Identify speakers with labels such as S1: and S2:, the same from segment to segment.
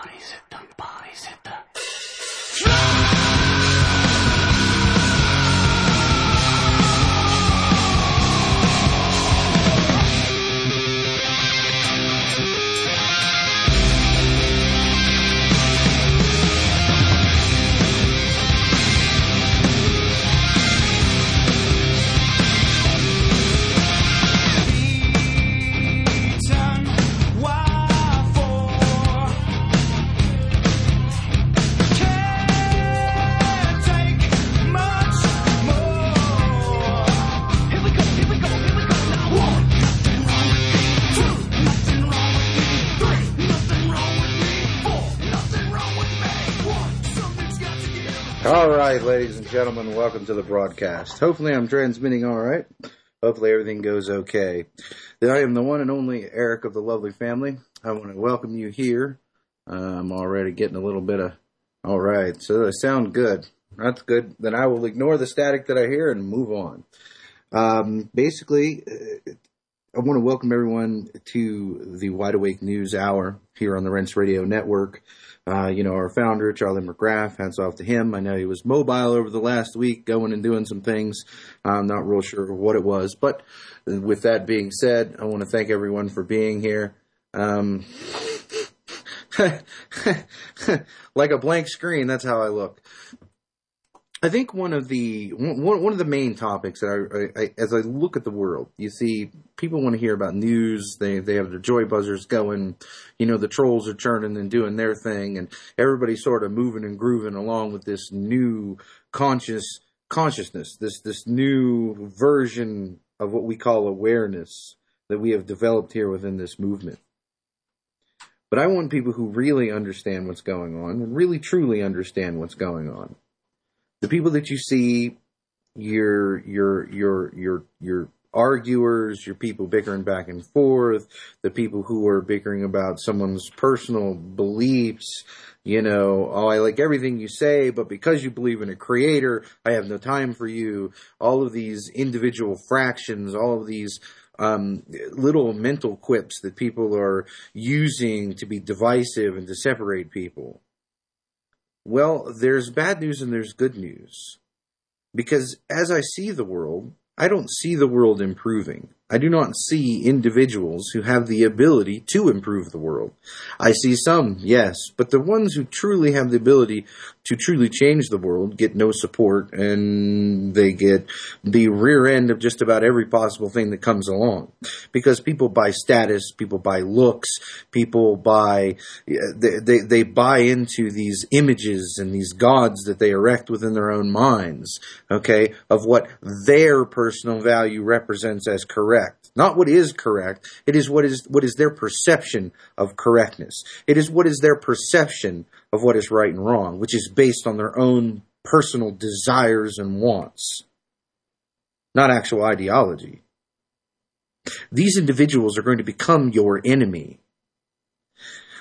S1: Partysitter,
S2: gentlemen, welcome to the broadcast. Hopefully, I'm transmitting all right. Hopefully, everything goes okay. I am the one and only Eric of the Lovely Family. I want to welcome you here. I'm already getting a little bit of. All right, so they sound good. That's good. Then I will ignore the static that I hear and move on. Um, basically, uh, I want to welcome everyone to the Wide Awake News Hour here on the Rents Radio Network. Uh, you know, our founder, Charlie McGrath, hats off to him. I know he was mobile over the last week, going and doing some things. I'm not real sure what it was. But with that being said, I want to thank everyone for being here. Um, like a blank screen, that's how I look. I think one of the one one of the main topics that I, I, as I look at the world, you see people want to hear about news. They they have their joy buzzers going. You know, the trolls are churning and doing their thing, and everybody's sort of moving and grooving along with this new conscious consciousness. This this new version of what we call awareness that we have developed here within this movement. But I want people who really understand what's going on really truly understand what's going on the people that you see, your your your your your arguers, your people bickering back and forth, the people who are bickering about someone's personal beliefs, you know, oh, I like everything you say, but because you believe in a creator, I have no time for you. All of these individual fractions, all of these um, little mental quips that people are using to be divisive and to separate people. Well, there's bad news and there's good news. Because as I see the world, I don't see the world improving. I do not see individuals who have the ability to improve the world. I see some, yes, but the ones who truly have the ability to truly change the world get no support and they get the rear end of just about every possible thing that comes along. Because people buy status, people buy looks, people buy, they, they, they buy into these images and these gods that they erect within their own minds, okay, of what their personal value represents as correct correct. Not what is correct. It is what is what is their perception of correctness. It is what is their perception of what is right and wrong, which is based on their own personal desires and wants, not actual ideology. These individuals are going to become your enemy.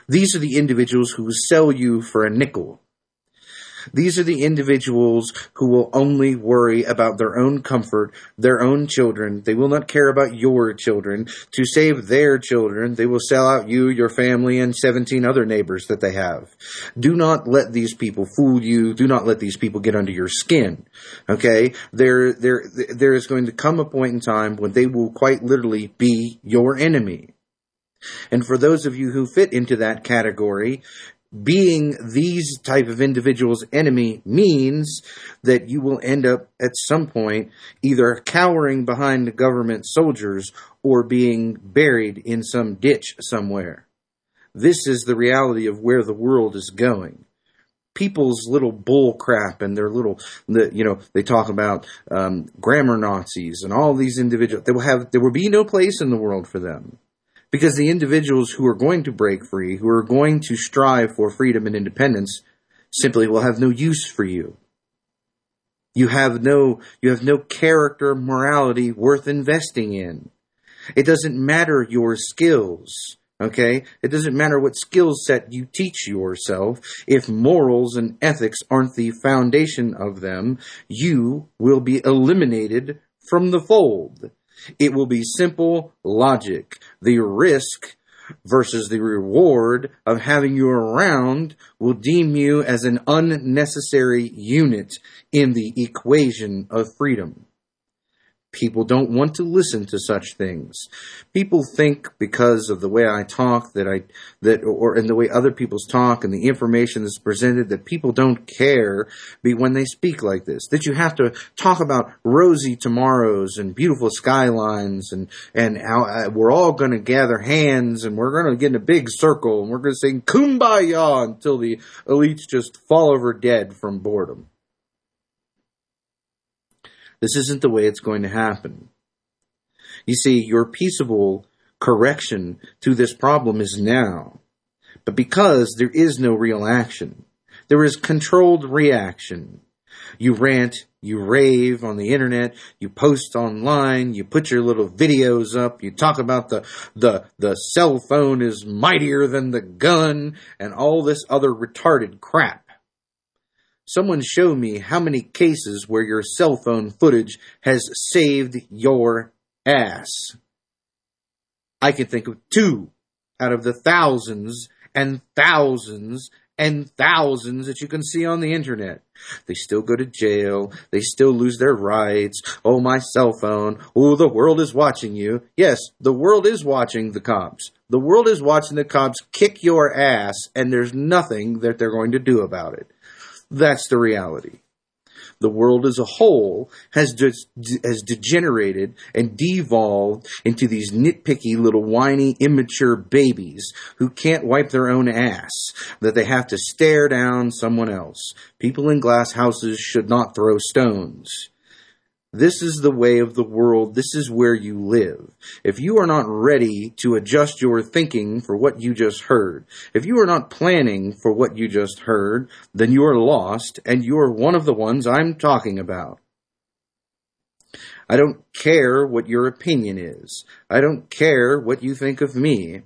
S2: These are the individuals who will sell you for a nickel these are the individuals who will only worry about their own comfort, their own children. They will not care about your children. To save their children, they will sell out you, your family, and 17 other neighbors that they have. Do not let these people fool you. Do not let these people get under your skin. Okay? There, there, there is going to come a point in time when they will quite literally be your enemy. And for those of you who fit into that category, being these type of individuals enemy means that you will end up at some point either cowering behind government soldiers or being buried in some ditch somewhere. This is the reality of where the world is going. People's little bull crap and their little, the, you know, they talk about um, grammar Nazis and all these individuals. They will have, there will be no place in the world for them because the individuals who are going to break free, who are going to strive for freedom and independence, simply will have no use for you. You have no, you have no character morality worth investing in. It doesn't matter your skills. Okay? It doesn't matter what skill set you teach yourself. If morals and ethics aren't the foundation of them, you will be eliminated from the fold. It will be simple logic. The risk versus the reward of having you around will deem you as an unnecessary unit in the equation of freedom. People don't want to listen to such things. People think because of the way I talk that I that or in the way other people's talk and the information that's presented that people don't care be when they speak like this. That you have to talk about rosy tomorrows and beautiful skylines and and how uh, we're all going to gather hands and we're going to get in a big circle and we're going to sing kumbaya until the elites just fall over dead from boredom. This isn't the way it's going to happen. You see, your peaceable correction to this problem is now. But because there is no real action, there is controlled reaction. You rant, you rave on the internet, you post online, you put your little videos up, you talk about the, the, the cell phone is mightier than the gun, and all this other retarded crap. Someone show me how many cases where your cell phone footage has saved your ass. I can think of two out of the thousands and thousands and thousands that you can see on the internet. They still go to jail. They still lose their rights. Oh, my cell phone. Oh, the world is watching you. Yes, the world is watching the cops. The world is watching the cops kick your ass, and there's nothing that they're going to do about it. That's the reality. The world as a whole has just has degenerated and devolved into these nitpicky little whiny immature babies who can't wipe their own ass that they have to stare down someone else. People in glass houses should not throw stones. This is the way of the world. This is where you live. If you are not ready to adjust your thinking for what you just heard, if you are not planning for what you just heard, then you are lost and you are one of the ones I'm talking about. I don't care what your opinion is. I don't care what you think of me.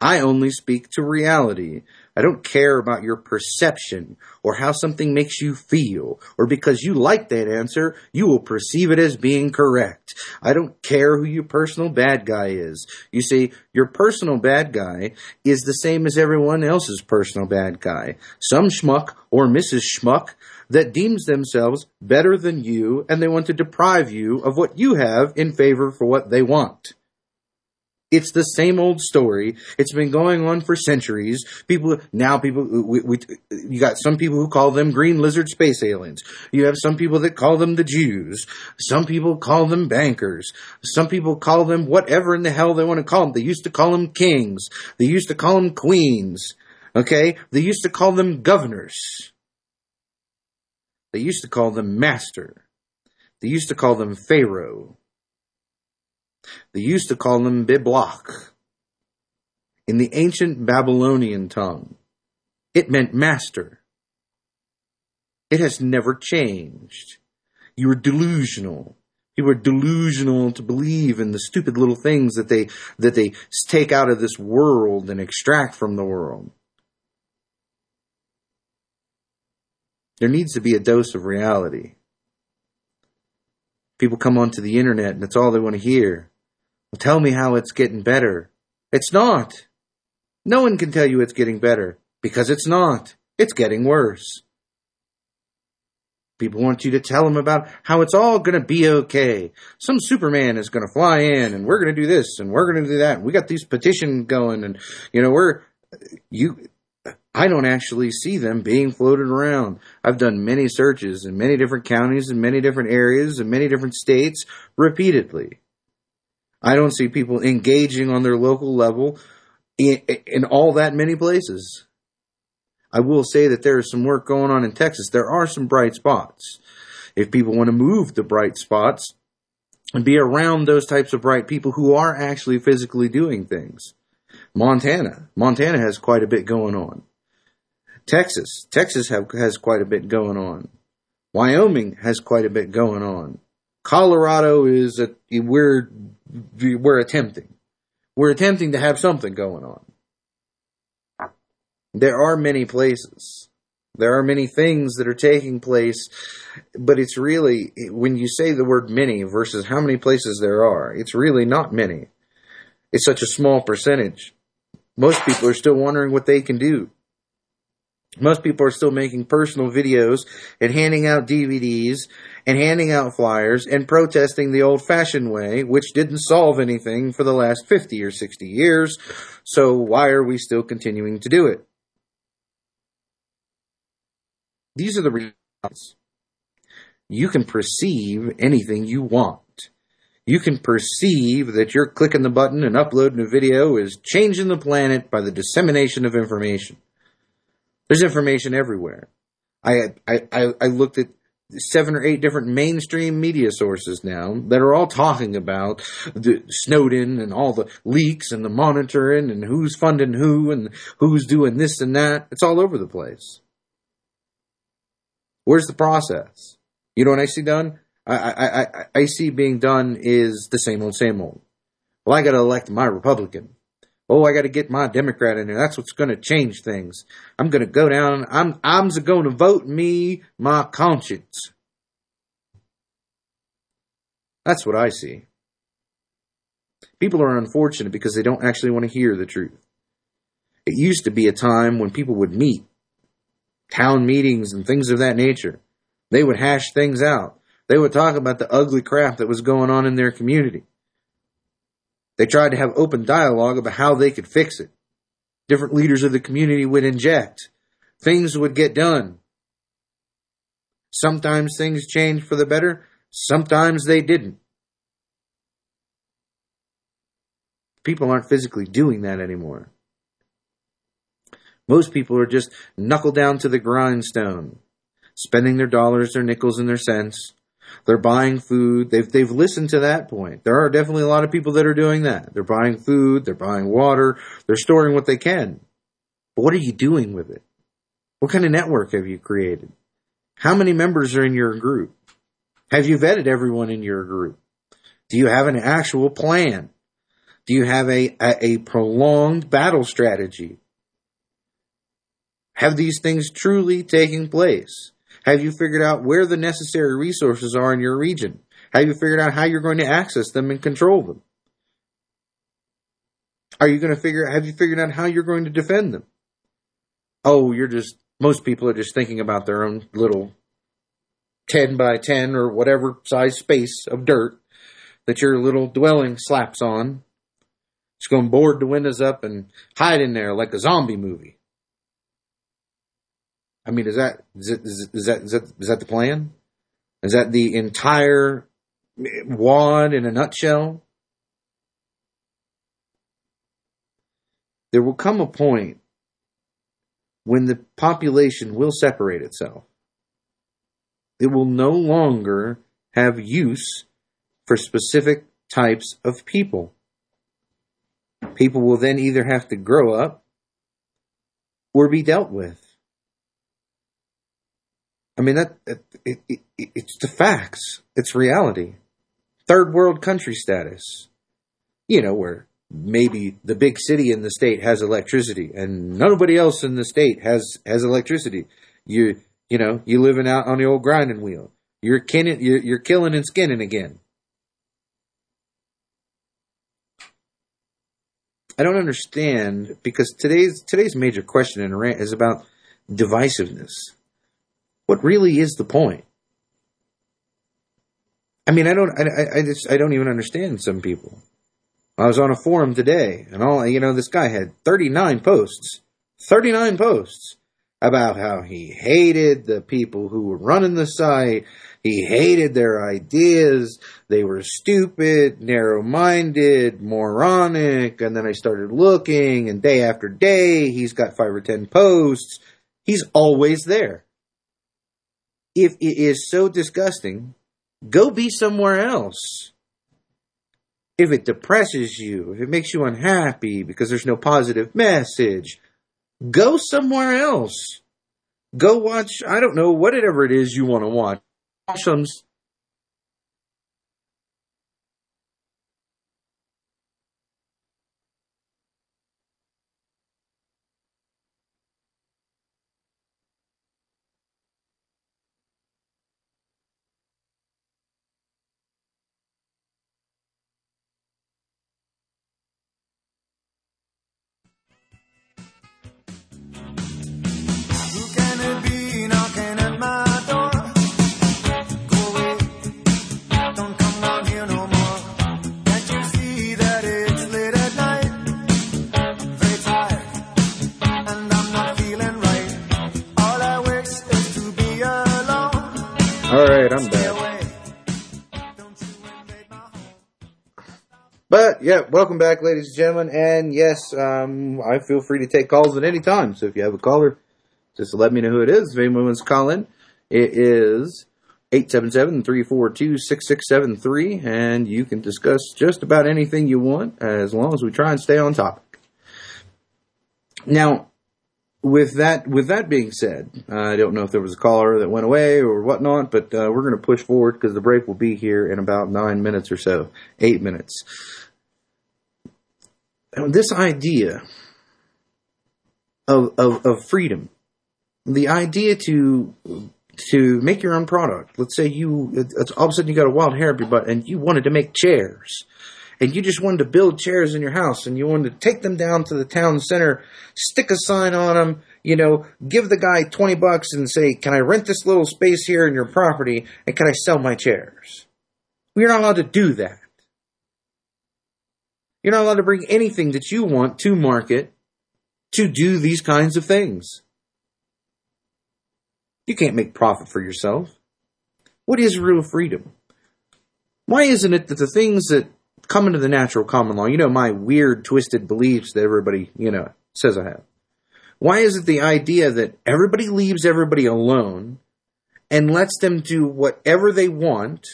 S2: I only speak to reality. I don't care about your perception or how something makes you feel, or because you like that answer, you will perceive it as being correct. I don't care who your personal bad guy is. You see, your personal bad guy is the same as everyone else's personal bad guy. Some schmuck or Mrs. Schmuck that deems themselves better than you and they want to deprive you of what you have in favor for what they want. It's the same old story. It's been going on for centuries. People now, people we, we, you got some people who call them green lizard space aliens. You have some people that call them the Jews. Some people call them bankers. Some people call them whatever in the hell they want to call them. They used to call them kings. They used to call them queens. Okay, they used to call them governors. They used to call them master. They used to call them pharaoh. They used to call them Biblach. In the ancient Babylonian tongue, it meant master. It has never changed. You were delusional. You were delusional to believe in the stupid little things that they that they take out of this world and extract from the world. There needs to be a dose of reality. People come onto the internet and that's all they want to hear. Well, tell me how it's getting better. It's not. No one can tell you it's getting better because it's not. It's getting worse. People want you to tell them about how it's all going to be okay. Some Superman is going to fly in and we're going to do this and we're going to do that. We got these petitions going and, you know, we're, you, I don't actually see them being floated around. I've done many searches in many different counties and many different areas and many different states repeatedly. I don't see people engaging on their local level in, in all that many places. I will say that there is some work going on in Texas. There are some bright spots. If people want to move to bright spots and be around those types of bright people who are actually physically doing things. Montana. Montana has quite a bit going on. Texas. Texas have, has quite a bit going on. Wyoming has quite a bit going on. Colorado is a, we're we're attempting. We're attempting to have something going on. There are many places. There are many things that are taking place, but it's really, when you say the word many versus how many places there are, it's really not many. It's such a small percentage. Most people are still wondering what they can do. Most people are still making personal videos and handing out DVDs and handing out flyers and protesting the old fashioned way, which didn't solve anything for the last 50 or 60 years. So why are we still continuing to do it? These are the realities. You can perceive anything you want. You can perceive that you're clicking the button and uploading a video is changing the planet by the dissemination of information. There's information everywhere. I, I, I looked at seven or eight different mainstream media sources now that are all talking about the Snowden and all the leaks and the monitoring and who's funding who and who's doing this and that. It's all over the place. Where's the process? You know what I see done? I, I, I, I see being done is the same old, same old. Well, I got to elect my Republican. Oh, I got to get my Democrat in there. That's what's going to change things. I'm going to go down. I'm I'm going to vote me my conscience. That's what I see. People are unfortunate because they don't actually want to hear the truth. It used to be a time when people would meet, town meetings and things of that nature. They would hash things out. They would talk about the ugly crap that was going on in their community. They tried to have open dialogue about how they could fix it. Different leaders of the community would inject. Things would get done. Sometimes things changed for the better, sometimes they didn't. People aren't physically doing that anymore. Most people are just knuckle down to the grindstone, spending their dollars, their nickels, and their cents they're buying food. They've they've listened to that point. There are definitely a lot of people that are doing that. They're buying food, they're buying water, they're storing what they can. But what are you doing with it? What kind of network have you created? How many members are in your group? Have you vetted everyone in your group? Do you have an actual plan? Do you have a, a, a prolonged battle strategy? Have these things truly taken place? Have you figured out where the necessary resources are in your region? Have you figured out how you're going to access them and control them? Are you going to figure have you figured out how you're going to defend them? Oh, you're just most people are just thinking about their own little 10 by 10 or whatever size space of dirt that your little dwelling slaps on. Just going to board the windows up and hide in there like a zombie movie. I mean, is that is, it, is, that is that is that the plan? Is that the entire wad in a nutshell? There will come a point when the population will separate itself. It will no longer have use for specific types of people. People will then either have to grow up or be dealt with. I mean that it, it, it, it's the facts. It's reality. Third world country status. You know where maybe the big city in the state has electricity and nobody else in the state has has electricity. You you know you living out on the old grinding wheel. You're kinning, you're, you're killing and skinning again. I don't understand because today's today's major question in Iran is about divisiveness. What really is the point? I mean, I don't, I, I just, I don't even understand some people. I was on a forum today, and all, you know, this guy had 39 posts, 39 posts about how he hated the people who were running the site. He hated their ideas. They were stupid, narrow minded, moronic. And then I started looking, and day after day, he's got five or 10 posts. He's always there if it is so disgusting, go be somewhere else. If it depresses you, if it makes you unhappy because there's no positive message, go somewhere else. Go watch, I don't know, whatever it is you want to watch. Watch some yeah, welcome back, ladies and gentlemen. And yes, um, I feel free to take calls at any time. So if you have a caller, just let me know who it is. If anyone wants to call in, it is 877-342-6673 and you can discuss just about anything you want as long as we try and stay on topic. Now, with that with that being said, I don't know if there was a caller that went away or whatnot, but uh, we're going to push forward because the break will be here in about nine minutes or so, eight minutes. This idea of, of of freedom, the idea to to make your own product. Let's say you all of a sudden you got a wild hair up your butt and you wanted to make chairs and you just wanted to build chairs in your house and you wanted to take them down to the town center, stick a sign on them, you know, give the guy 20 bucks and say, can I rent this little space here in your property and can I sell my chairs? We're not allowed to do that. You're not allowed to bring anything that you want to market to do these kinds of things. You can't make profit for yourself. What is real freedom? Why isn't it that the things that come into the natural common law. You know, my weird, twisted beliefs that everybody, you know, says I have. Why is it the idea that everybody leaves everybody alone and lets them do whatever they want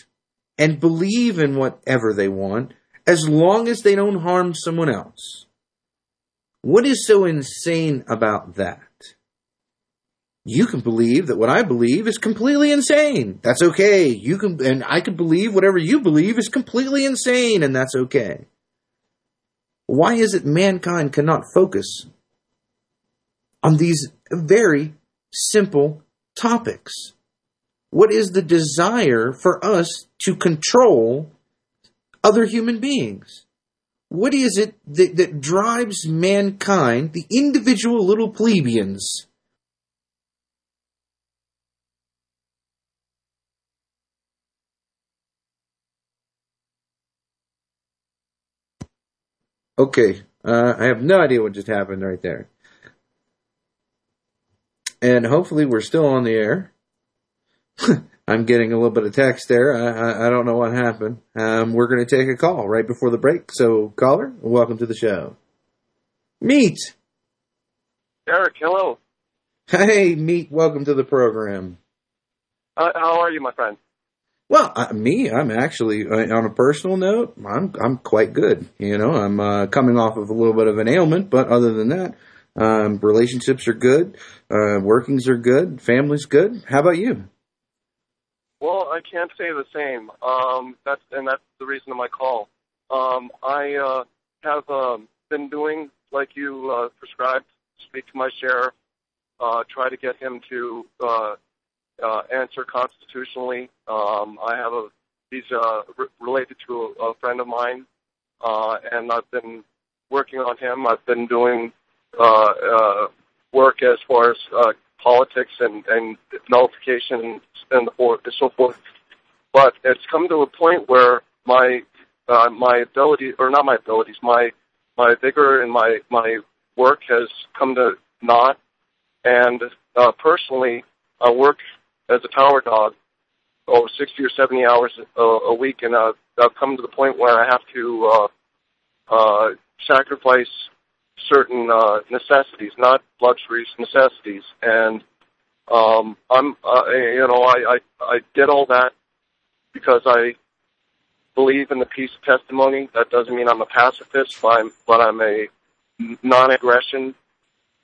S2: and believe in whatever they want as long as they don't harm someone else? What is so insane about that? you can believe that what I believe is completely insane. That's okay. You can, and I can believe whatever you believe is completely insane, and that's okay. Why is it mankind cannot focus on these very simple topics? What is the desire for us to control other human beings? What is it that, that drives mankind, the individual little plebeians, Okay, uh, I have no idea what just happened right there. And hopefully we're still on the air. I'm getting a little bit of text there. I, I, I don't know what happened. Um, we're going to take a call right before the break. So, caller, welcome to the show. Meet.
S3: Eric, hello.
S2: Hey, Meet, welcome to the program.
S3: Uh, how are you, my friend?
S2: Well, uh, me, I'm actually uh, on a personal note. I'm I'm quite good. You know, I'm uh, coming off of a little bit of an ailment, but other than that, um, relationships are good, uh, workings are good, family's good. How about you?
S3: Well, I can't say the same. Um, that's and that's the reason of my call. Um, I uh, have um, been doing like you uh, prescribed. Speak to my sheriff. Uh, try to get him to uh, uh, answer constitutionally. Um, I have a he's uh, re- related to a, a friend of mine, uh, and I've been working on him. I've been doing uh, uh, work as far as uh, politics and, and nullification and so forth. But it's come to a point where my uh, my ability, or not my abilities, my my vigor and my my work has come to naught. And uh, personally, I work as a tower dog, oh, 60 or 70 hours a, a week, and uh, I've come to the point where I have to uh, uh, sacrifice certain uh, necessities, not luxuries, necessities, and um, I'm, uh, you know, I, I I did all that because I believe in the peace of testimony. That doesn't mean I'm a pacifist, but I'm, but I'm a non-aggression.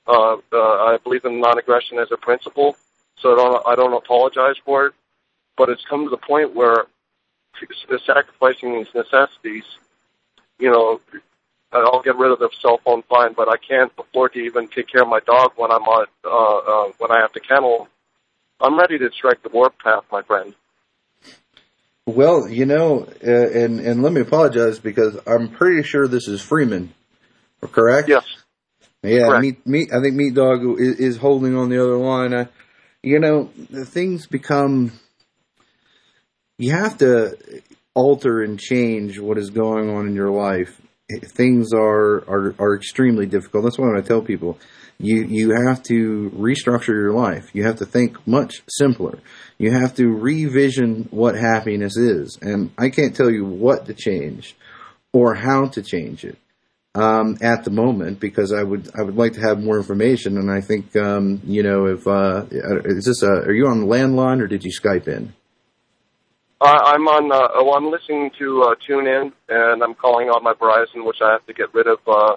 S3: Uh, uh, I believe in non-aggression as a principle, so I don't I don't apologize for it. But it's come to the point where sacrificing these necessities, you know, I'll get rid of the cell phone fine, but I can't afford to even take care of my dog when I'm on uh, uh, when I have to kennel. I'm ready to strike the warpath, my friend.
S2: Well, you know, uh, and and let me apologize because I'm pretty sure this is Freeman, correct?
S3: Yes.
S2: Yeah,
S3: Correct.
S2: meat, meat. I think Meat Dog is, is holding on the other line. I, you know, things become. You have to alter and change what is going on in your life. Things are are, are extremely difficult. That's why I tell people, You you have to restructure your life. You have to think much simpler. You have to revision what happiness is. And I can't tell you what to change or how to change it um, at the moment because I would I would like to have more information. And I think um, you know if uh, is this a, are you on the landline or did you Skype in?
S3: I, I'm on. Uh, oh, I'm listening to uh, TuneIn, and I'm calling on my Verizon, which I have to get rid of uh,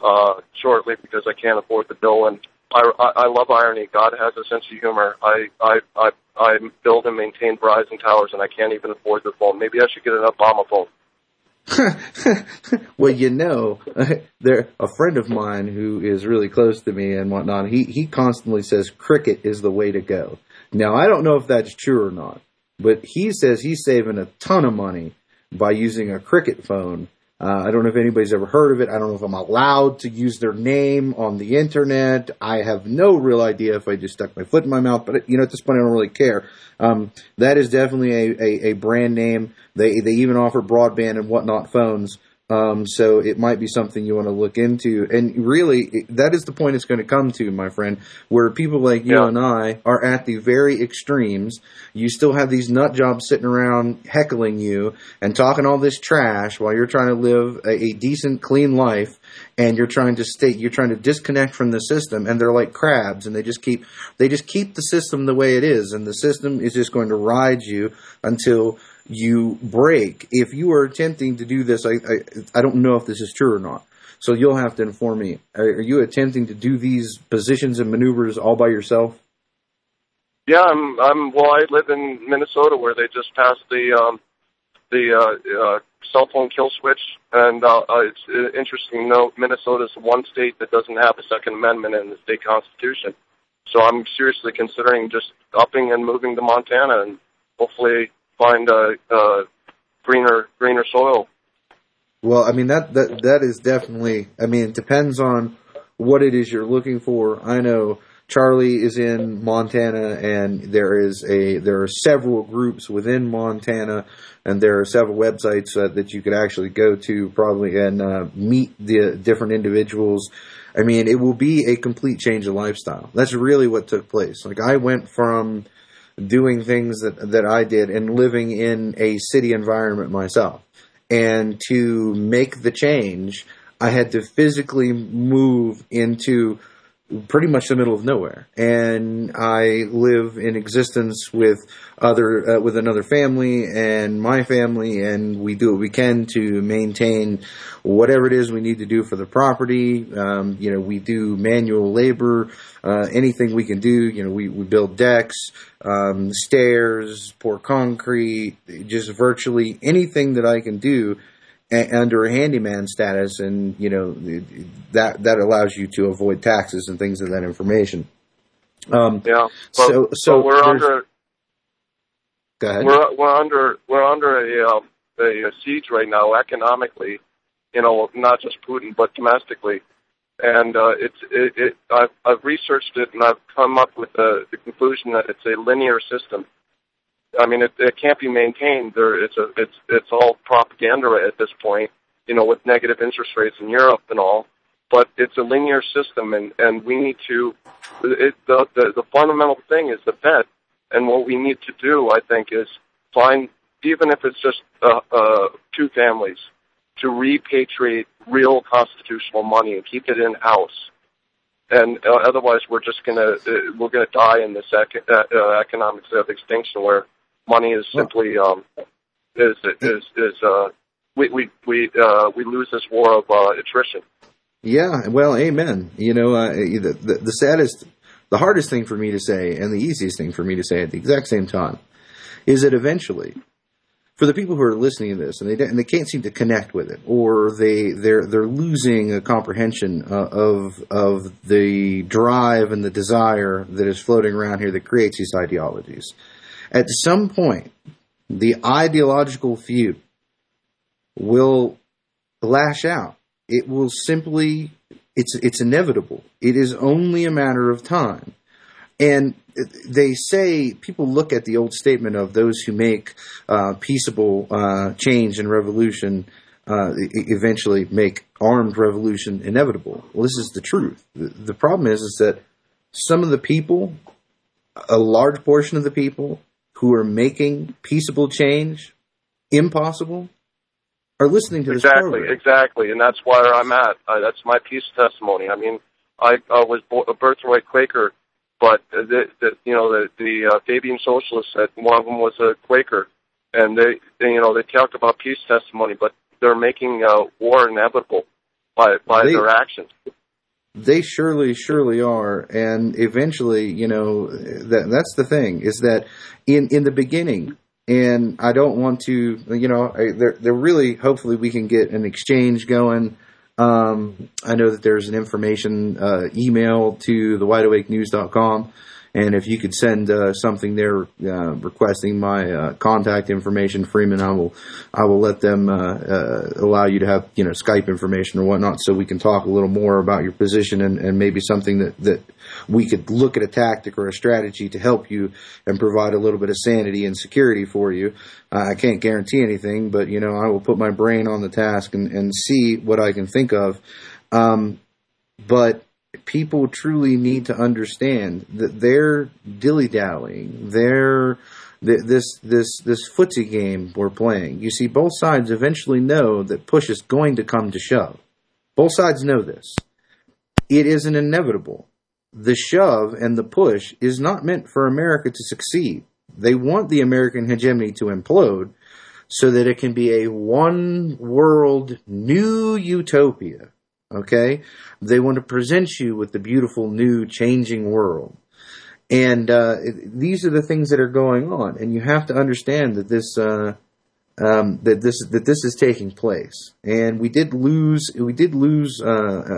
S3: uh, shortly because I can't afford the bill. And I, I, I love irony. God has a sense of humor. I, I, I, I build and maintain Verizon towers, and I can't even afford the phone. Maybe I should get an Obama phone.
S2: well, you know, there a friend of mine who is really close to me and whatnot. He he constantly says cricket is the way to go. Now, I don't know if that's true or not, but he says he's saving a ton of money by using a cricket phone uh, I don't know if anybody's ever heard of it. I don't know if I'm allowed to use their name on the internet. I have no real idea if I just stuck my foot in my mouth, but you know, at this point, I don't really care. Um, that is definitely a, a, a, brand name. They they even offer broadband and whatnot phones. Um, so it might be something you want to look into. And really, that is the point it's going to come to, my friend, where people like you
S3: Yeah.
S2: and I are at the very extremes. You still have these nut jobs sitting around heckling you and talking all this trash while you're trying to live a, a decent, clean life. And you're trying to stay, you're trying to disconnect from the system and they're like crabs and they just keep, they just keep the system the way it is. And the system is just going to ride you until you break. If you are attempting to do this, I, I, I don't know if this is true or not. So you'll have to inform me. Are, are you attempting to do these positions and maneuvers all by yourself?
S3: Yeah, I'm. I'm. Well, I live in Minnesota, where they just passed the um, the uh, uh, cell phone kill switch, and uh, uh, it's uh, interesting to note the one state that doesn't have a Second Amendment in the state constitution. So I'm seriously considering just upping and moving to Montana, and hopefully find a, a greener greener soil.
S2: Well, I mean that that that is definitely. I mean, it depends on what it is you're looking for. I know Charlie is in Montana, and there is a there are several groups within Montana, and there are several websites uh, that you could actually go to probably and uh, meet the different individuals. I mean, it will be a complete change of lifestyle. That's really what took place. Like I went from doing things that that I did and living in a city environment myself. And to make the change, I had to physically move into pretty much the middle of nowhere. And I live in existence with other uh, with another family and my family, and we do what we can to maintain whatever it is we need to do for the property. Um, you know, we do manual labor, uh, anything we can do. You know, we we build decks, um, stairs, pour concrete, just virtually anything that I can do a- under a handyman status, and you know that that allows you to avoid taxes and things of that information. Um,
S3: Yeah. But,
S2: so so
S3: we're under
S2: go ahead.
S3: we're we're under we're under a um, a siege right now economically, you know, not just Putin but domestically, and uh, it's it, it I've, I've researched it and I've come up with the, the conclusion that it's a linear system. I mean, it, it can't be maintained. There, it's a it's it's all propaganda at this point, you know, with negative interest rates in Europe and all. But it's a linear system, and and we need to. It, the, the the fundamental thing is the Fed, and what we need to do, I think, is find even if it's just uh, uh, two families to repatriate real constitutional money and keep it in house. And uh, otherwise, we're just gonna uh, we're gonna die in this ec- uh, uh, economic extinction where money is simply um, is is is uh, we we we uh, we lose this war of uh, attrition.
S2: Yeah, well, amen. You know, uh, the, the the saddest, the hardest thing for me to say, and the easiest thing for me to say at the exact same time, is that eventually, for the people who are listening to this and they and they can't seem to connect with it, or they they're they're losing a comprehension uh, of of the drive and the desire that is floating around here that creates these ideologies. At some point, the ideological feud will lash out. It will simply it's it's inevitable. It is only a matter of time. And they say people look at the old statement of those who make uh, peaceable uh, change and revolution uh, eventually make armed revolution inevitable. Well, this is the truth. The, the problem is, is that some of the people, a large portion of the people who are making peaceable change impossible, are listening to this
S3: exactly,
S2: program.
S3: exactly, and that's where I'm at. Uh, that's my peace testimony. I mean, I uh, was bo- a birthright Quaker, but the, the you know the the uh, Fabian socialists said one of them was a Quaker, and they, they you know they talked about peace testimony, but they're making uh, war inevitable by by
S2: They-
S3: their actions.
S2: They surely, surely are, and eventually, you know, that that's the thing is that in in the beginning, and I don't want to, you know, I, there there really, hopefully, we can get an exchange going. Um, I know that there's an information uh, email to the wideawakenews.com. And if you could send uh, something there uh, requesting my uh, contact information, Freeman, I will I will let them uh, uh, allow you to have you know Skype information or whatnot, so we can talk a little more about your position and, and maybe something that that we could look at a tactic or a strategy to help you and provide a little bit of sanity and security for you. I can't guarantee anything, but you know I will put my brain on the task and, and see what I can think of. Um, but people truly need to understand that they're dilly dallying. They're th- this this this footsie game we're playing. You see, both sides eventually know that push is going to come to shove. Both sides know this. It is an inevitable. The shove and the push is not meant for America to succeed. They want the American hegemony to implode so that it can be a one world new utopia. Okay? They want to present you with the beautiful new changing world. And uh, it- these are the things that are going on, and you have to understand that this uh, um, that this that this is taking place. And we did lose we did lose uh,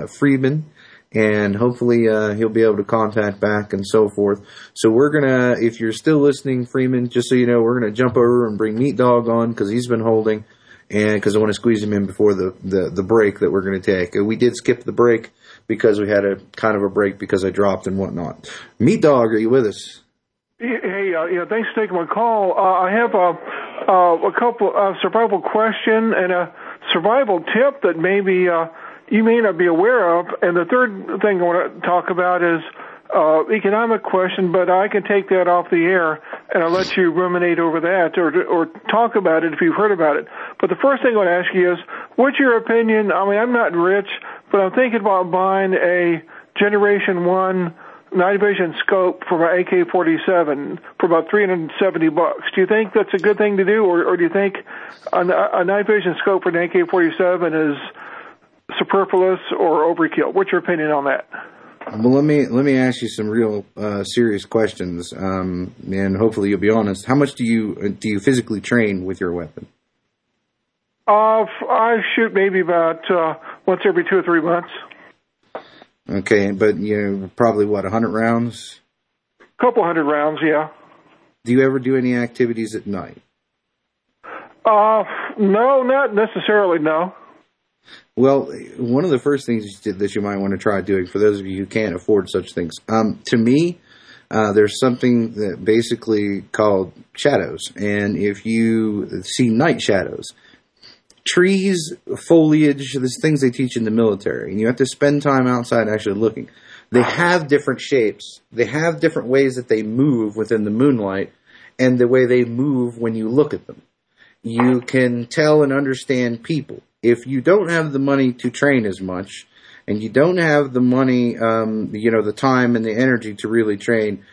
S2: uh, Freeman, and hopefully uh, he'll be able to contact back and so forth. So we're gonna, if you're still listening, Freeman, just so you know, we're gonna jump over and bring Meat Dog on because he's been holding, and because I want to squeeze him in before the, the the break that we're gonna take. Uh, We did skip the break because we had a kind of a break because I dropped and whatnot. Meat Dog, are you with us?
S4: Hey, uh, yeah, thanks for taking my call. Uh, I have a, uh, a couple uh, survival question and a survival tip that maybe uh, you may not be aware of. And the third thing I want to talk about is uh, economic question, but I can take that off the air and I'll let you ruminate over that or or talk about it if you've heard about it. But the first thing I want to ask you is, what's your opinion? I mean, I'm not rich, but I'm thinking about buying a Generation One night vision scope for my AK-47 for about 370 bucks. Do you think that's a good thing to do, or, or do you think a, a night vision scope for an AK-47 is superfluous or overkill? What's your opinion on that?
S2: Well, let me let me ask you some real uh, serious questions, um, and hopefully you'll be honest. How much do you do you physically train with your weapon?
S4: Uh, I shoot maybe about uh, once every two or three months.
S2: Okay, but you know, probably what a hundred rounds.
S4: A couple hundred rounds, yeah.
S2: Do you ever do any activities at night?
S4: Uh, no, not necessarily, no.
S2: Well, one of the first things that you might want to try doing for those of you who can't afford such things, um, to me, uh, there's something that basically called shadows, and if you see night shadows, trees, foliage, there's things they teach in the military, and you have to spend time outside actually looking. They have different shapes. They have different ways that they move within the moonlight, and the way they move when you look at them. You can tell and understand people. If you don't have the money to train as much, and you don't have the money, um, you know, the time and the energy to really train,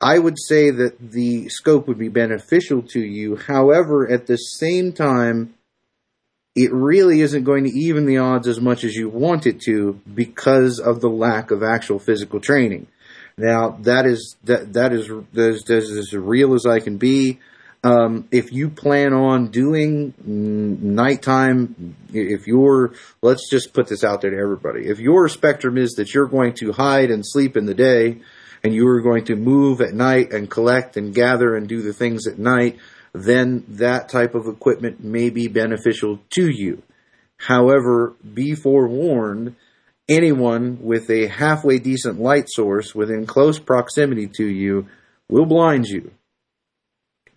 S2: I would say that the scope would be beneficial to you. However, at the same time, it really isn't going to even the odds as much as you want it to because of the lack of actual physical training. Now that is that that is that is, that is as real as I can be. Um, if you plan on doing mm, nighttime, if you're let's just put this out there to everybody. If your spectrum is that you're going to hide and sleep in the day, and you are going to move at night and collect and gather and do the things at night, then that type of equipment may be beneficial to you. However, be forewarned, anyone with a halfway decent light source within close proximity to you will blind you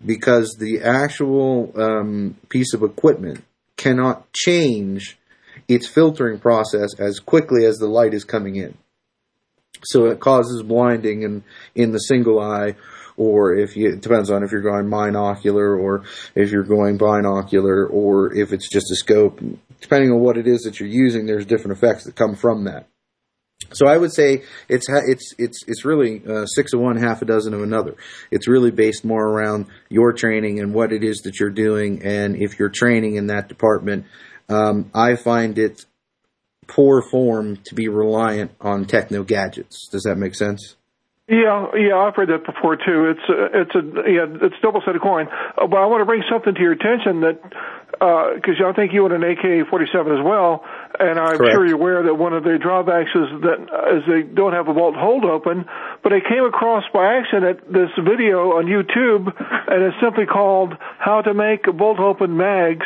S2: because the actual um, piece of equipment cannot change its filtering process as quickly as the light is coming in. So it causes blinding in, in the single eye, or if you, it depends on if you're going monocular or if you're going binocular or if it's just a scope. Depending on what it is that you're using, there's different effects that come from that. So I would say it's it's it's it's really uh, six of one, half a dozen of another. It's really based more around your training and what it is that you're doing, and if you're training in that department, um, I find it poor form to be reliant on techno gadgets. Does that make sense?
S4: Yeah, yeah, I've heard that before too. It's a, it's a yeah, it's double sided coin. Uh, but I want to bring something to your attention that because uh, I think you own an AK-47 as well, and I'm
S2: Correct.
S4: sure you're aware that one of the drawbacks is that uh, is they don't have a bolt hold open. But I came across by accident this video on YouTube, and it's simply called "How to Make Bolt Open Mags."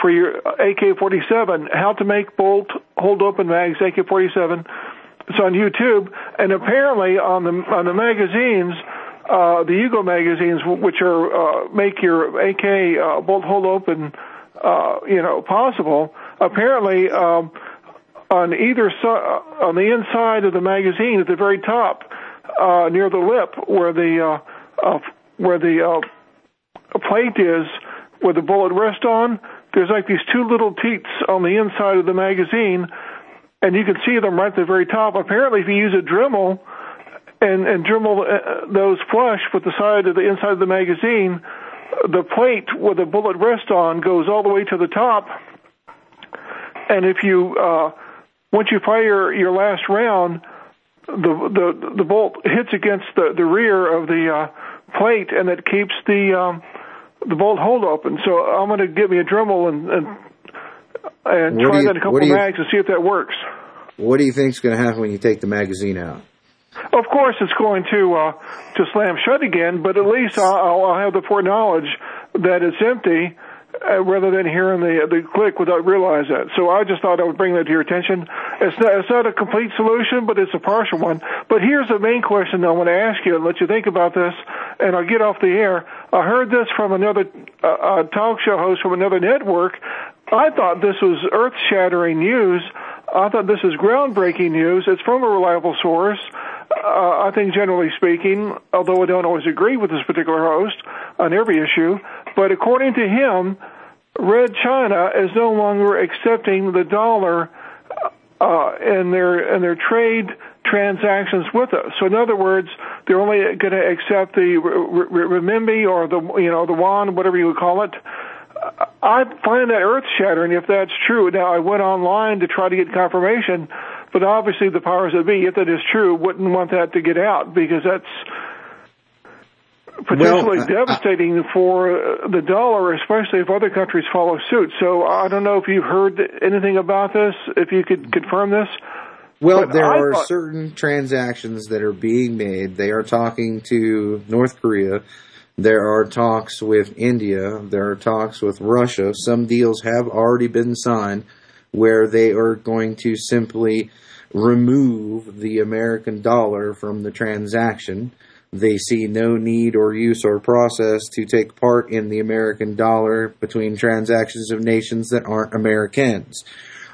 S4: For your AK-47, how to make bolt hold open mags AK-47 it's on YouTube, and apparently on the on the magazines, uh, the Hugo magazines, which are uh, make your AK uh, bolt hold open, uh, you know, possible. Apparently, um, on either side, on the inside of the magazine, at the very top, uh, near the lip, where the uh, uh, where the uh, plate is, where the bullet rests on, there's like these two little teats on the inside of the magazine and you can see them right at the very top. Apparently, if you use a Dremel and and Dremel uh, those flush with the side of the inside of the magazine, the plate where the bullet rests on goes all the way to the top. And if you uh, once you fire your last round, the the the bolt hits against the the rear of the uh, plate, and it keeps the um, the bolt hold open. So I'm going to give me a Dremel and, and and
S2: What
S4: try
S2: you-
S4: that in a couple of mags and see if that works.
S2: What do you think's going to happen when you take the magazine out?
S4: Of course, it's going to uh, to slam shut again, but at least I'll, I'll have the foreknowledge that it's empty, uh, rather than hearing the the click without realizing that. So I just thought I would bring that to your attention. It's not it's not a complete solution, but it's a partial one. But here's the main question I want to ask you and let you think about this, and I'll get off the air. I heard this from another uh, uh, talk show host from another network. I thought this was earth shattering news. I thought this is groundbreaking news. It's from a reliable source. Uh, I think generally speaking, although I don't always agree with this particular host on every issue, but according to him, Red China is no longer accepting the dollar uh, in their in their trade transactions with us. So in other words, they're only going to accept the renminbi or the you know the yuan, whatever you would call it. I find that earth shattering if that's true. Now I went online to try to get confirmation, but obviously the powers that be, if that is true, wouldn't want that to get out because that's potentially
S2: Well, I-
S4: devastating for uh, the dollar, especially if other countries follow suit. So I don't know if you've heard anything about this. If you could confirm this.
S2: Well,
S4: But
S2: there
S4: I
S2: are
S4: thought-
S2: certain transactions that are being made. They are talking to North Korea. There are talks with India. There are talks with Russia. Some deals have already been signed where they are going to simply remove the American dollar from the transaction. They see no need or use or process to take part in the American dollar between transactions of nations that aren't Americans.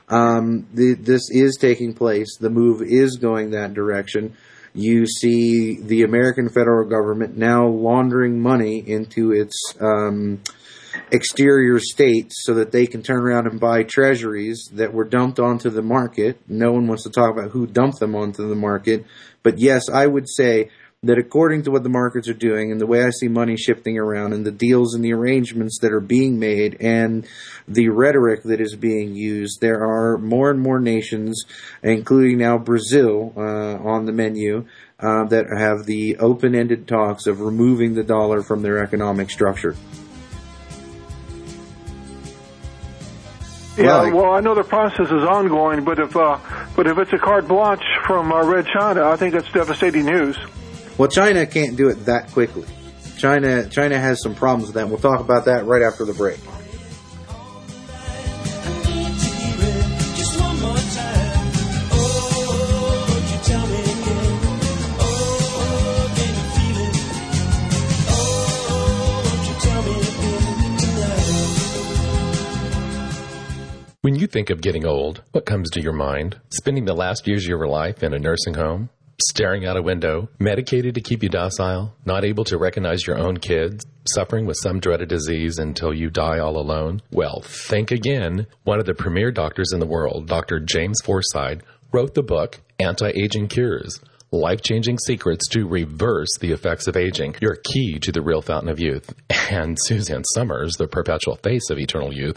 S2: Um, the, this is taking place. The move is going that direction. You see the American federal government now laundering money into its um, exterior states so that they can turn around and buy treasuries that were dumped onto the market. No one wants to talk about who dumped them onto the market. But yes, I would say that according to what the markets are doing and the way I see money shifting around and the deals and the arrangements that are being made and the rhetoric that is being used, there are more and more nations, including now Brazil uh, on the menu, uh, that have the open-ended talks of removing the dollar from their economic structure.
S4: Yeah, well, I know the process is ongoing, but if uh, but if it's a carte blanche from uh, Red China, I think that's devastating news.
S2: Well, China can't do it that quickly. China China has some problems with that. We'll talk about that right after the break.
S5: When you think of getting old, what comes to your mind? Spending the last years of your life in a nursing home? Staring out a window, medicated to keep you docile, not able to recognize your own kids, suffering with some dreaded disease until you die all alone? Well, think again. One of the premier doctors in the world, Dr. James Forsythe, wrote the book Anti-Aging Cures. Life changing secrets to reverse the effects of aging. Your key to the real fountain of youth. And Suzanne Somers, the perpetual face of eternal youth,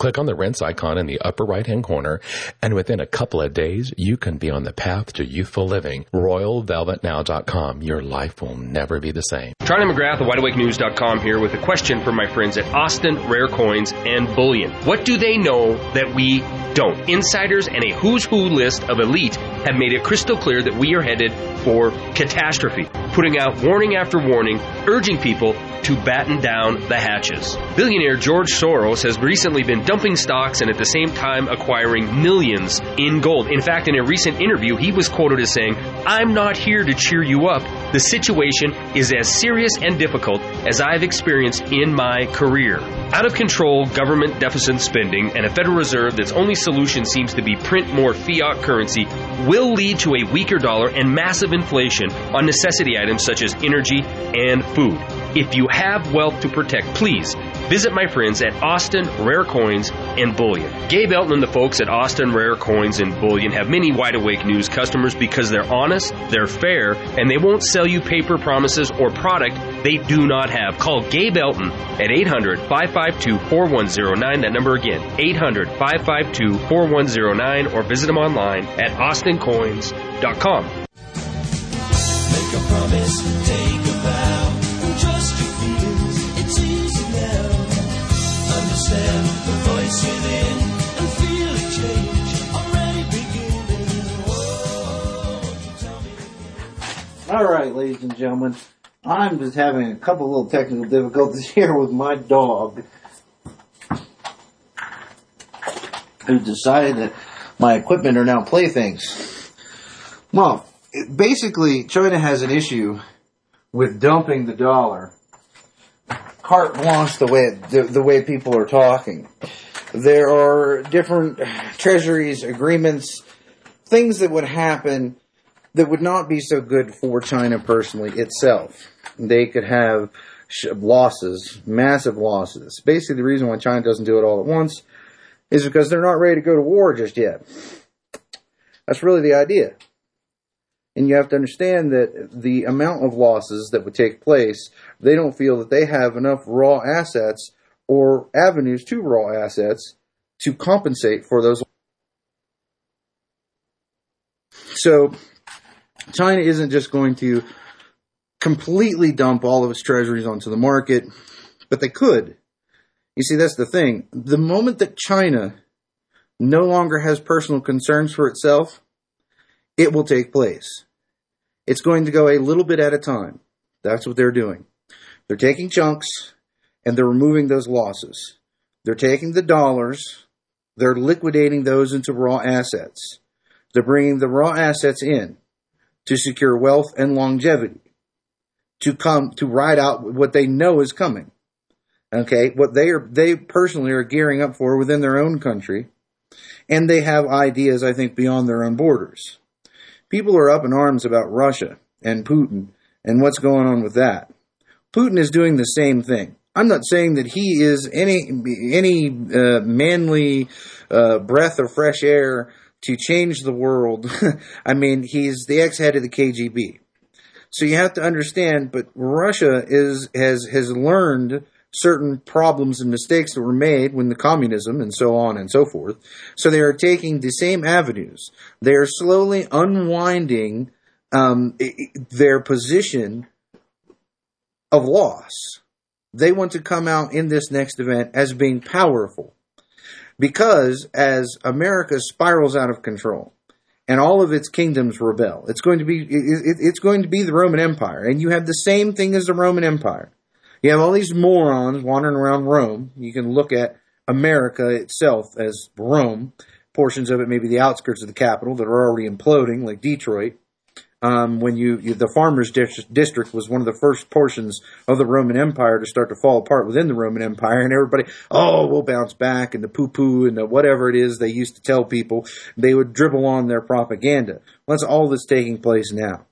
S5: Click on the Rense icon in the upper right hand corner, and within a couple of days, you can be on the path to youthful living. RoyalVelvetNow.com. Your life will never be the same.
S6: Charlie McGrath of WideAwakeNews.com here with a question from my friends at Austin Rare Coins and Bullion. What do they know that we don't? Insiders and a who's who list of elite have made it crystal clear that we are headed for catastrophe, putting out warning after warning, urging people to batten down the hatches. Billionaire George Soros has recently been dumping stocks and at the same time acquiring millions in gold. In fact, in a recent interview, he was quoted as saying, I'm not here to cheer you up. The situation is as serious and difficult as I've experienced in my career. Out of control government deficit spending and a Federal Reserve that's only solution seems to be print more fiat currency will lead to a weaker dollar and massive inflation on necessity items such as energy and food. If you have wealth to protect, please visit my friends at Austin Rare Coins and Bullion. Gabe Elton and the folks at Austin Rare Coins and Bullion have many wide awake news customers because they're honest, they're fair, and they won't sell you paper promises or product they do not have. Call Gabe Elton at 800 552 4109. That number again, 800 552 4109, or visit them online at austincoins.com.
S7: Make a promise, take a vow, trust your feelings. It's easy now. Understand the voice within and feel a change already beginning. Whoa, tell me.
S2: All right, ladies and gentlemen, I'm just having a couple little technical difficulties here with my dog, who decided that my equipment are now playthings. Well, basically, China has an issue with dumping the dollar. Carte blanche, the way the, the way people are talking. There are different treasuries, agreements, things that would happen that would not be so good for China personally itself. They could have losses, massive losses. Basically, the reason why China doesn't do it all at once is because they're not ready to go to war just yet. That's really the idea. And you have to understand that the amount of losses that would take place, they don't feel that they have enough raw assets or avenues to raw assets to compensate for those. So, China isn't just going to completely dump all of its treasuries onto the market, but they could. You see, that's the thing. The moment that China no longer has personal concerns for itself, it will take place. It's going to go a little bit at a time. That's what they're doing. They're taking chunks and they're removing those losses. They're taking the dollars, they're liquidating those into raw assets. They're bringing the raw assets in to secure wealth and longevity, to come to ride out what they know is coming. Okay, what they are they personally are gearing up for within their own country, and they have ideas I think beyond their own borders. People are up in arms about Russia and Putin and what's going on with that. Putin is doing the same thing. I'm not saying that he is any any uh, manly uh, breath of fresh air to change the world. I mean, he's the ex-head of the KGB. So you have to understand, but Russia is has has learned certain problems and mistakes that were made when the communism and so on and so forth. So they are taking the same avenues. They are slowly unwinding um, their position of loss. They want to come out in this next event as being powerful. Because as America spirals out of control, and all of its kingdoms rebel. It's going to be it, it, it's going to be the Roman Empire, and you have the same thing as the Roman Empire. You have all these morons wandering around Rome. You can look at America itself as Rome. Portions of it, maybe the outskirts of the capital, that are already imploding, like Detroit. Um, when you, you the farmers' dis- district was one of the first portions of the Roman Empire to start to fall apart within the Roman Empire, and everybody, oh, we'll bounce back, and the poo poo and the whatever it is they used to tell people, they would dribble on their propaganda. Well, that's all that's taking place now.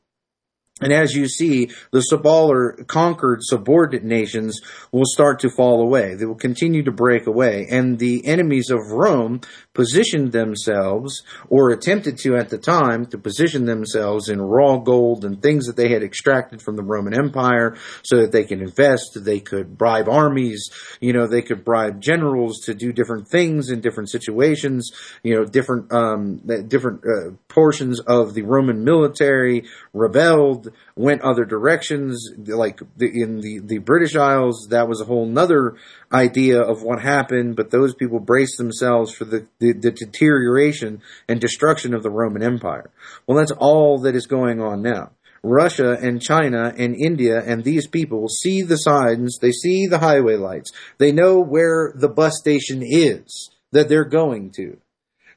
S2: And as you see, the smaller conquered subordinate nations will start to fall away. They will continue to break away. And the enemies of Rome positioned themselves, or attempted to at the time, to position themselves in raw gold and things that they had extracted from the Roman Empire so that they can invest, they could bribe armies, you know, they could bribe generals to do different things in different situations, you know, different, um, different uh, portions of the Roman military rebelled, went other directions, like in the, the British Isles, that was a whole nother idea of what happened, but those people braced themselves for the, the, the deterioration and destruction of the Roman Empire. Well, that's all that is going on now. Russia and China and India and these people see the signs, they see the highway lights, they know where the bus station is that they're going to.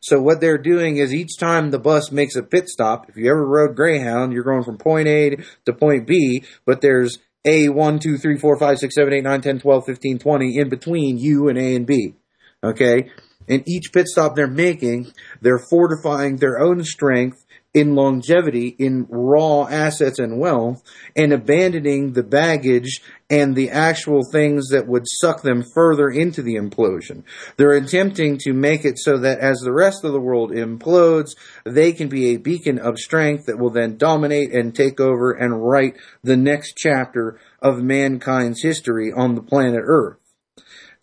S2: So what they're doing is each time the bus makes a pit stop, if you ever rode Greyhound, you're going from point A to point B, but there's A 1, 2, 3, 4, 5, 6, 7, 8, 9, 10, 12, 15, 20 in between you and A and B. Okay? And each pit stop they're making, they're fortifying their own strength in longevity, in raw assets and wealth, and abandoning the baggage and the actual things that would suck them further into the implosion. They're attempting to make it so that as the rest of the world implodes, they can be a beacon of strength that will then dominate and take over and write the next chapter of mankind's history on the planet Earth.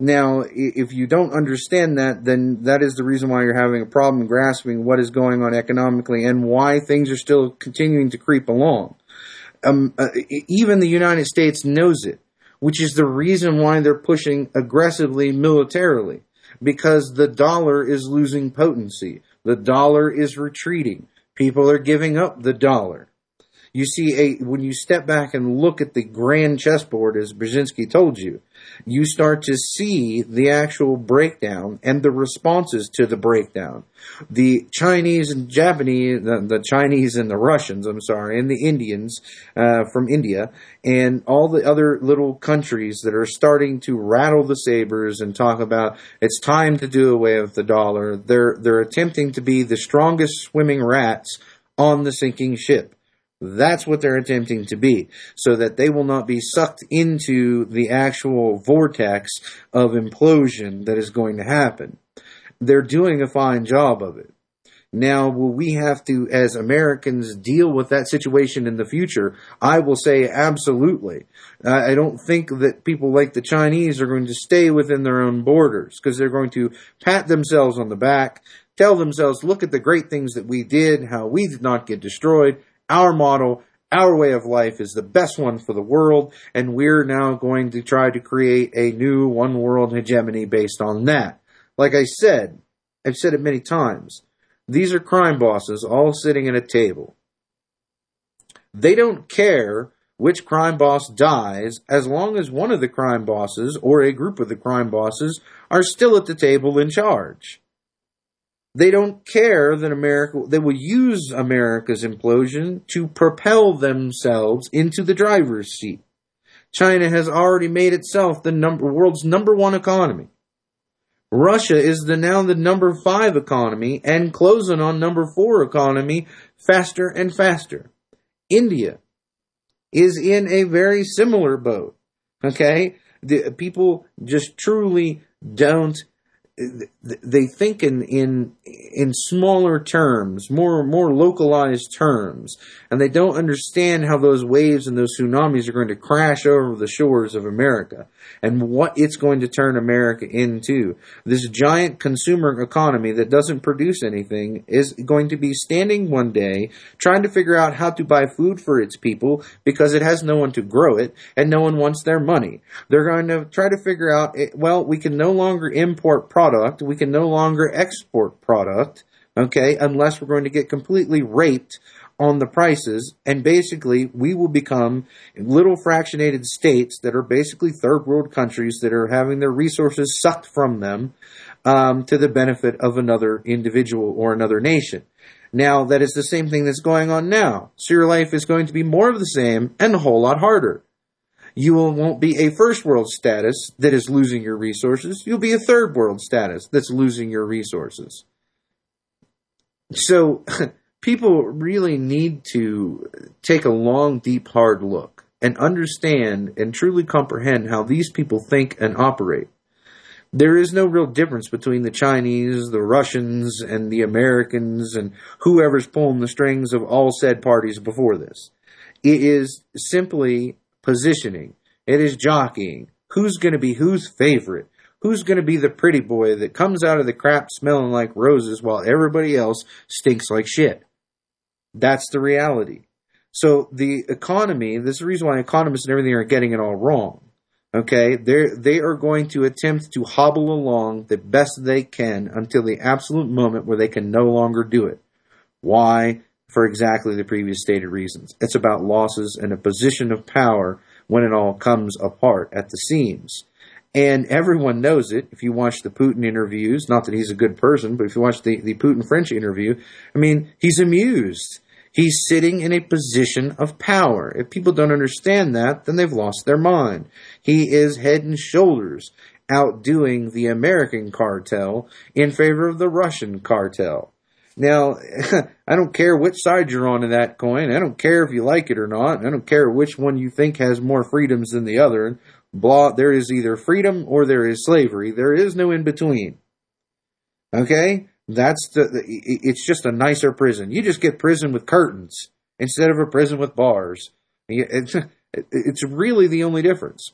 S2: Now, if you don't understand that, then that is the reason why you're having a problem grasping what is going on economically and why things are still continuing to creep along. Um, uh, even the United States knows it, which is the reason why they're pushing aggressively militarily, because the dollar is losing potency. The dollar is retreating. People are giving up the dollar. You see, a when you step back and look at the grand chessboard, as Brzezinski told you, you start to see the actual breakdown and the responses to the breakdown. The Chinese and Japanese, the, the Chinese and the Russians, I'm sorry, and the Indians uh, from India, and all the other little countries that are starting to rattle the sabers and talk about it's time to do away with the dollar. They're they're attempting to be the strongest swimming rats on the sinking ship. That's what they're attempting to be, so that they will not be sucked into the actual vortex of implosion that is going to happen. They're doing a fine job of it. Now, will we have to, as Americans, deal with that situation in the future? I will say absolutely. I don't think that people like the Chinese are going to stay within their own borders because they're going to pat themselves on the back, tell themselves, look at the great things that we did, how we did not get destroyed, our model, our way of life is the best one for the world, and we're now going to try to create a new one world hegemony based on that. Like I said, I've said it many times, these are crime bosses all sitting at a table. They don't care which crime boss dies as long as one of the crime bosses or a group of the crime bosses are still at the table in charge. They don't care that America, they will use America's implosion to propel themselves into the driver's seat. China has already made itself the number, world's number one economy. Russia is the now the number five economy and closing on number four economy faster and faster. India is in a very similar boat. Okay? The people just truly don't they think in in in smaller terms, more more localized terms, and they don't understand how those waves and those tsunamis are going to crash over the shores of America and what it's going to turn America into. This giant consumer economy that doesn't produce anything is going to be standing one day trying to figure out how to buy food for its people because it has no one to grow it and no one wants their money. They're going to try to figure out, eh, well, we can no longer import product, we can no longer export product, Okay, unless we're going to get completely raped on the prices, and basically we will become little fractionated states that are basically third world countries that are having their resources sucked from them um, to the benefit of another individual or another nation. Now, that is the same thing that's going on now. So your life is going to be more of the same and a whole lot harder. You won't be a first world status that is losing your resources. You'll be a third world status that's losing your resources. So, people really need to take a long, deep, hard look and understand and truly comprehend how these people think and operate. There is no real difference between the Chinese, the Russians, and the Americans, and whoever's pulling the strings of all said parties before this. It is simply positioning. It is jockeying. Who's going to be whose favorite? Who's going to be the pretty boy that comes out of the crap smelling like roses while everybody else stinks like shit? That's the reality. So the economy, this is the reason why economists and everything are getting it all wrong. Okay, they they are going to attempt to hobble along the best they can until the absolute moment where they can no longer do it. Why? For exactly the previous stated reasons. It's about losses and a position of power when it all comes apart at the seams. And everyone knows it. If you watch the Putin interviews, not that he's a good person, but if you watch the, the Putin French interview, I mean, he's amused. He's sitting in a position of power. If people don't understand that, then they've lost their mind. He is head and shoulders outdoing the American cartel in favor of the Russian cartel. Now, I don't care which side you're on in that coin. I don't care if you like it or not. I don't care which one you think has more freedoms than the other. Blah, there is either freedom or there is slavery. There is no in between. Okay? That's the, it's just a nicer prison. You just get prison with curtains instead of a prison with bars. It's, it's really the only difference.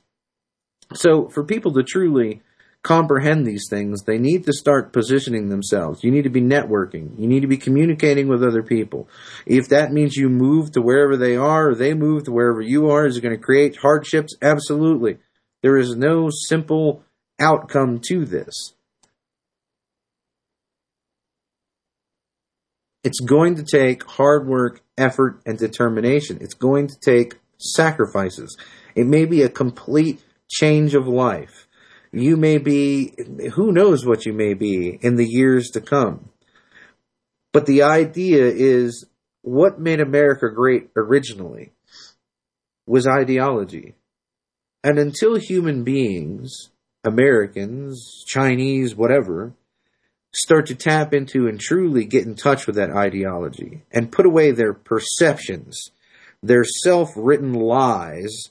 S2: So for people to truly comprehend these things, they need to start positioning themselves. You need to be networking. You need to be communicating with other people. If that means you move to wherever they are or they move to wherever you are, is it going to create hardships? Absolutely. There is no simple outcome to this. It's going to take hard work, effort, and determination. It's going to take sacrifices. It may be a complete change of life. You may be, who knows what you may be in the years to come. But the idea is what made America great originally was ideology. And until human beings, Americans, Chinese, whatever, start to tap into and truly get in touch with that ideology and put away their perceptions, their self written lies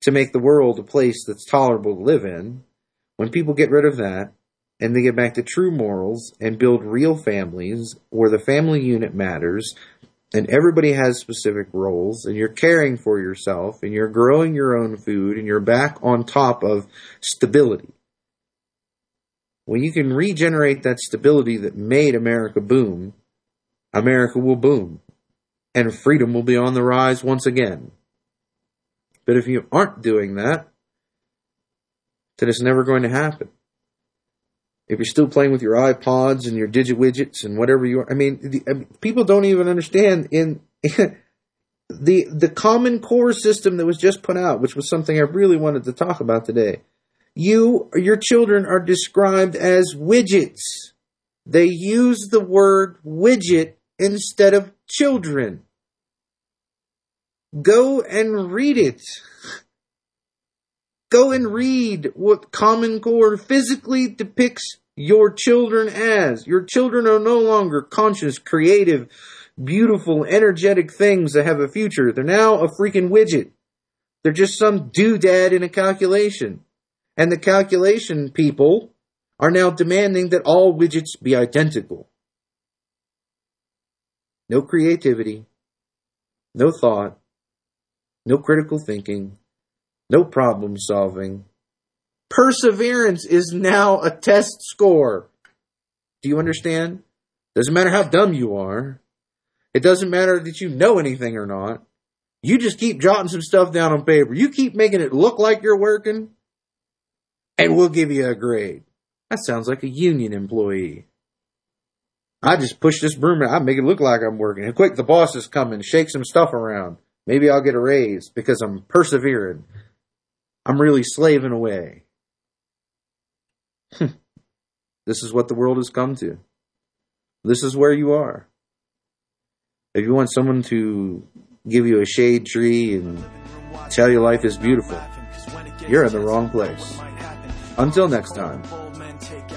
S2: to make the world a place that's tolerable to live in, when people get rid of that and they get back to true morals and build real families where the family unit matters and everybody has specific roles and you're caring for yourself and you're growing your own food and you're back on top of stability when you can regenerate that stability that made America boom, America will boom and freedom will be on the rise once again. But if you aren't doing that, then it's never going to happen. If you're still playing with your iPods and your digit widgets and whatever you are, I mean, the, I mean people don't even understand in the the common core system that was just put out, which was something I really wanted to talk about today you your children are described as widgets. They use the word widget instead of children. Go and read it. Go and read what Common Core physically depicts your children as. Your children are no longer conscious, creative, beautiful, energetic things that have a future. They're now a freaking widget. They're just some doodad in a calculation. And the calculation people are now demanding that all widgets be identical. No creativity, no thought, no critical thinking, no problem solving. Perseverance is now a test score. Do you understand? Doesn't matter how dumb you are. It doesn't matter that you know anything or not. You just keep jotting some stuff down on paper. You keep making it look like you're working and we'll give you a grade. That sounds like a union employee. I just push this broom and I make it look like I'm working. And quick, the boss is coming. Shake some stuff around. Maybe I'll get a raise because I'm persevering. I'm really slaving away. Hmm. this is what the world has come to. This is where you are. If you want someone to give you a shade tree and tell you life is beautiful, you're in the wrong place. Until next time.
S8: Take.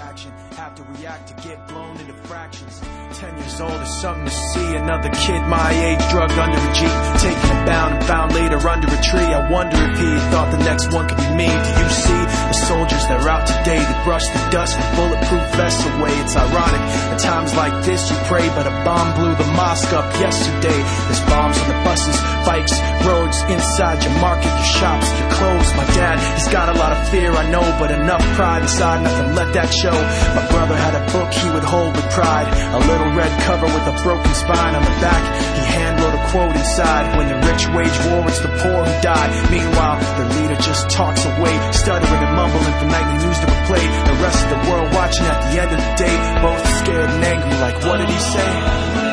S8: Ten years old is something to see. Another kid my age under a jeep, taken and bound and found later under a tree. I wonder if he thought the next one could be me. Do you see the soldiers that are out today? They brush the dust with bulletproof vests away. It's ironic. At times like this, you pray, but a bomb blew the mosque up yesterday. There's bombs on the buses, bikes, roads, inside your market, your shops, your clothes. My dad, he's got a lot of fear, I know, but enough pride inside, nothing let that show. My brother had a book he would hold with pride, a little red cover with a broken spine on the back. He hand wrote a quote inside. When the rich wage war, it's the poor who die. Meanwhile, the leader just talks away, stuttering and mumbling for nightly news to replay. The rest of the world watching at the end of the day, both scared and angry. Like, what did he say?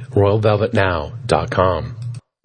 S5: RoyalVelvetNow.com.